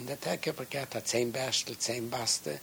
in der Tag gepackt hat zehn Bastel, zehn Baste,